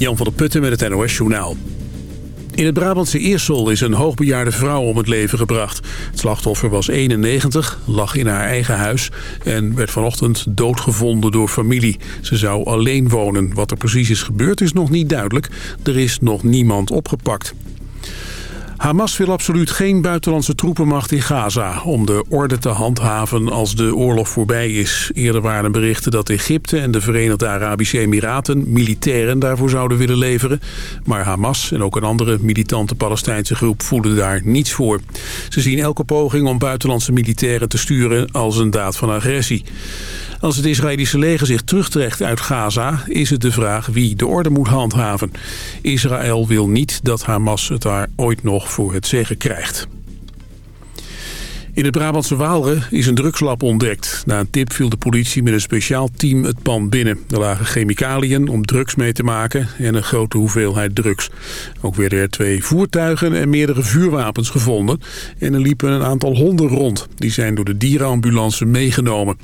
Jan van der Putten met het NOS Journaal. In het Brabantse Eersel is een hoogbejaarde vrouw om het leven gebracht. Het slachtoffer was 91, lag in haar eigen huis... en werd vanochtend doodgevonden door familie. Ze zou alleen wonen. Wat er precies is gebeurd is nog niet duidelijk. Er is nog niemand opgepakt. Hamas wil absoluut geen buitenlandse troepenmacht in Gaza... om de orde te handhaven als de oorlog voorbij is. Eerder waren berichten dat Egypte en de Verenigde Arabische Emiraten... militairen daarvoor zouden willen leveren. Maar Hamas en ook een andere militante Palestijnse groep voelen daar niets voor. Ze zien elke poging om buitenlandse militairen te sturen als een daad van agressie. Als het Israëlische leger zich terugtrekt uit Gaza... is het de vraag wie de orde moet handhaven. Israël wil niet dat Hamas het daar ooit nog voor het zeggen krijgt. In het Brabantse Waalre is een drugslab ontdekt. Na een tip viel de politie met een speciaal team het pand binnen. Er lagen chemicaliën om drugs mee te maken en een grote hoeveelheid drugs. Ook werden er twee voertuigen en meerdere vuurwapens gevonden. En er liepen een aantal honden rond. Die zijn door de dierenambulance meegenomen.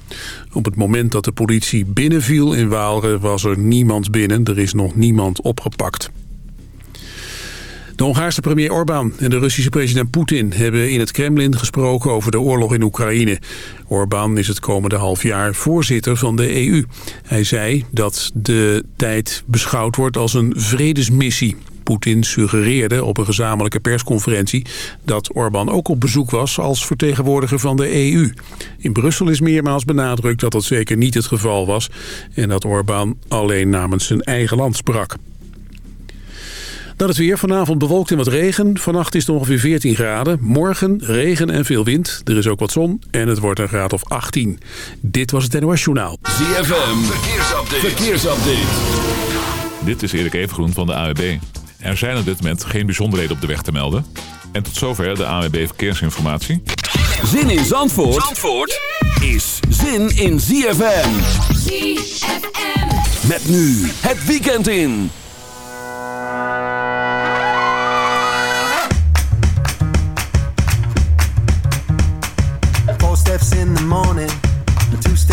Op het moment dat de politie binnenviel in Waalre was er niemand binnen. Er is nog niemand opgepakt. De Hongaarse premier Orbán en de Russische president Poetin hebben in het Kremlin gesproken over de oorlog in Oekraïne. Orbán is het komende half jaar voorzitter van de EU. Hij zei dat de tijd beschouwd wordt als een vredesmissie. Poetin suggereerde op een gezamenlijke persconferentie dat Orbán ook op bezoek was als vertegenwoordiger van de EU. In Brussel is meermaals benadrukt dat dat zeker niet het geval was en dat Orbán alleen namens zijn eigen land sprak. Dan het weer. Vanavond bewolkt en wat regen. Vannacht is het ongeveer 14 graden. Morgen regen en veel wind. Er is ook wat zon en het wordt een graad of 18. Dit was het NOS Journaal. ZFM. Verkeersupdate. Verkeersupdate. Dit is Erik Evengroen van de AWB. Er zijn op dit moment geen bijzonderheden op de weg te melden. En tot zover de AWB Verkeersinformatie. Zin in Zandvoort, Zandvoort is zin in ZFM. ZFM. Met nu het weekend in.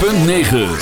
.9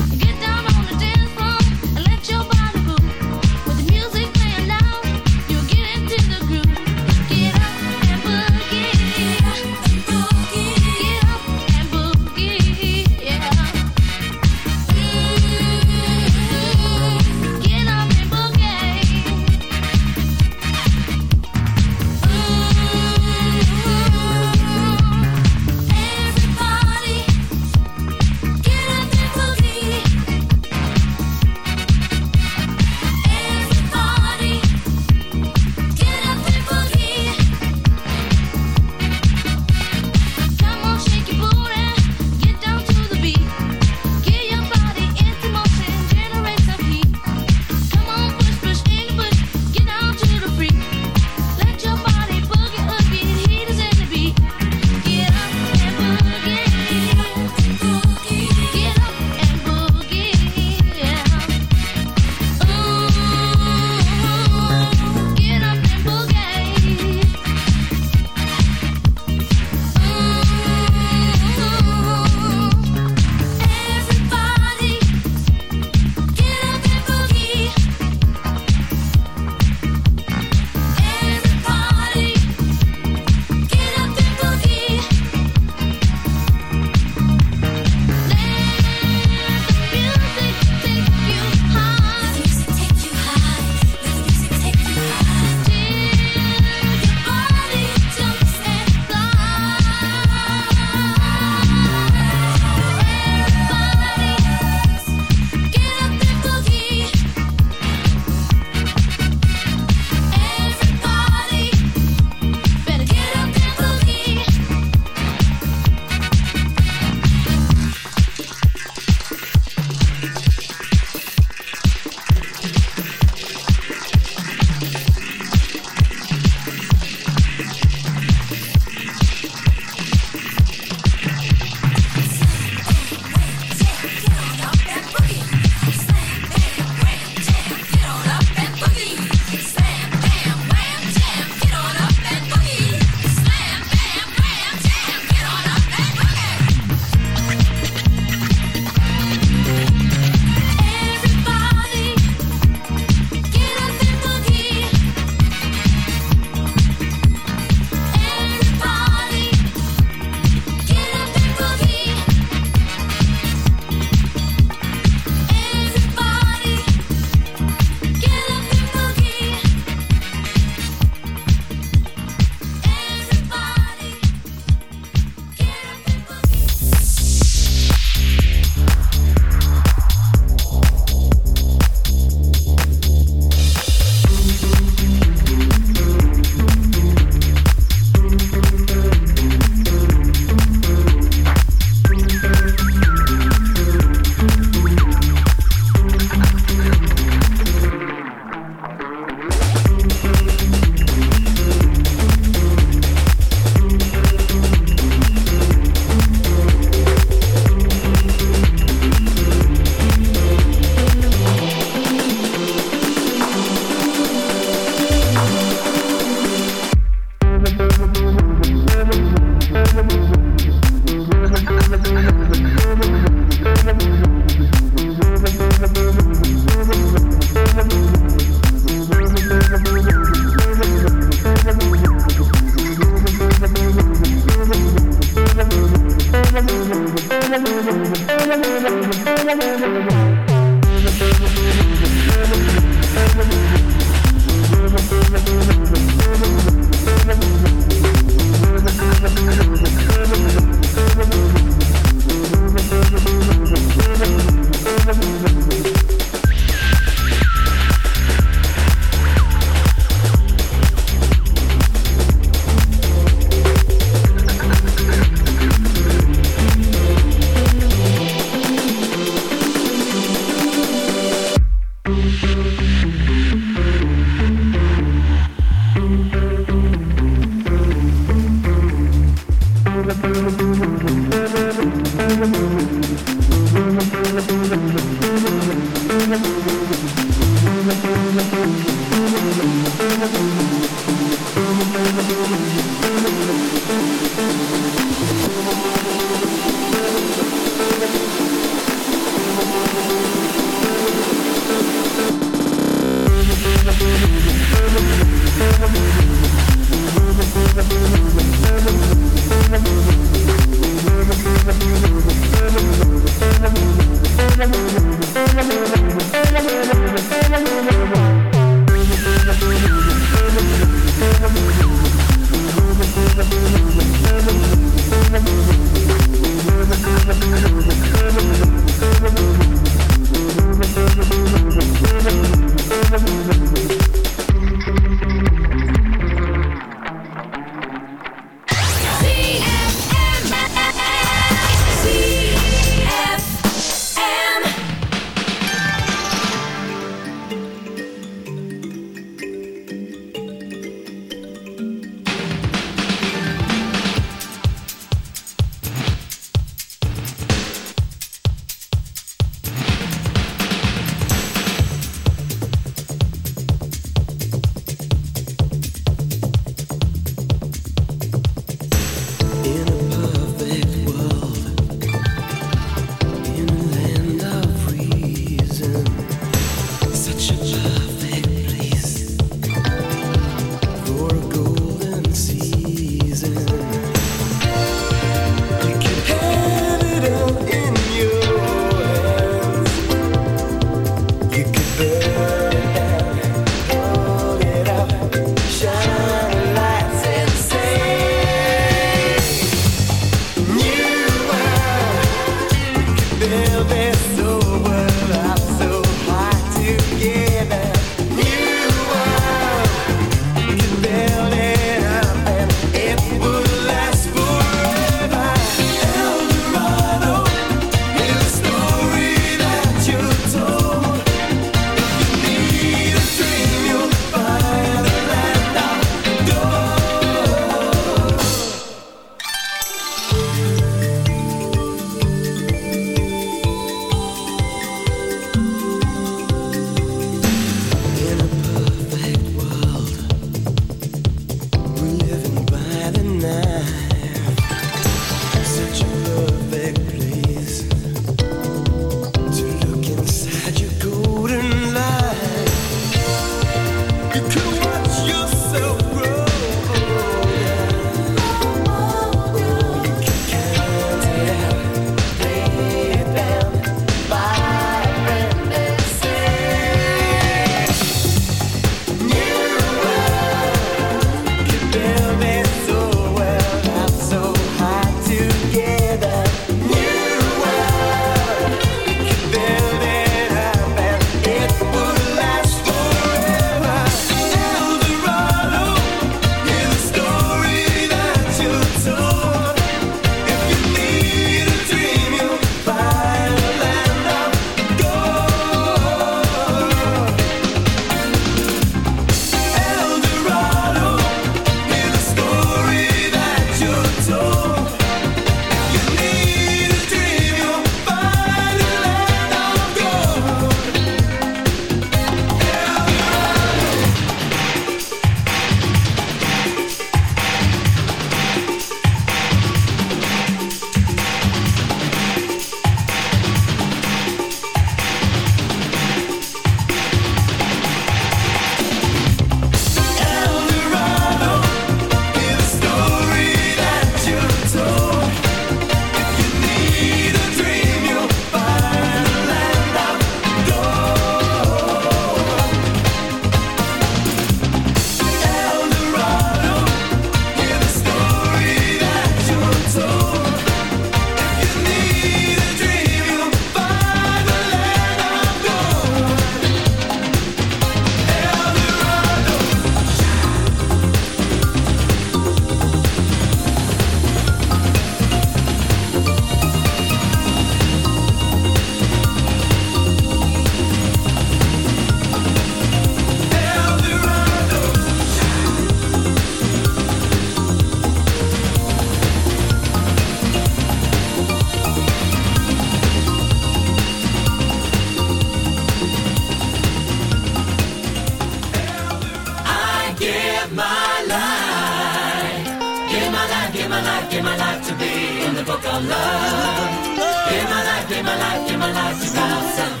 love. Give my life, give my life, give my life to God.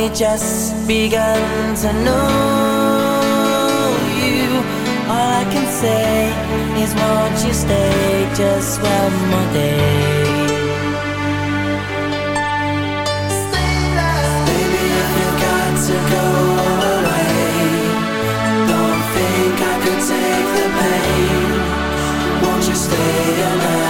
only just begun to know you. All I can say is, won't you stay just one more day? Baby, if you got to go away, don't think I could take the pain. Won't you stay alive?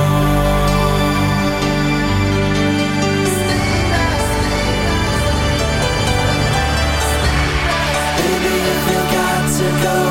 ago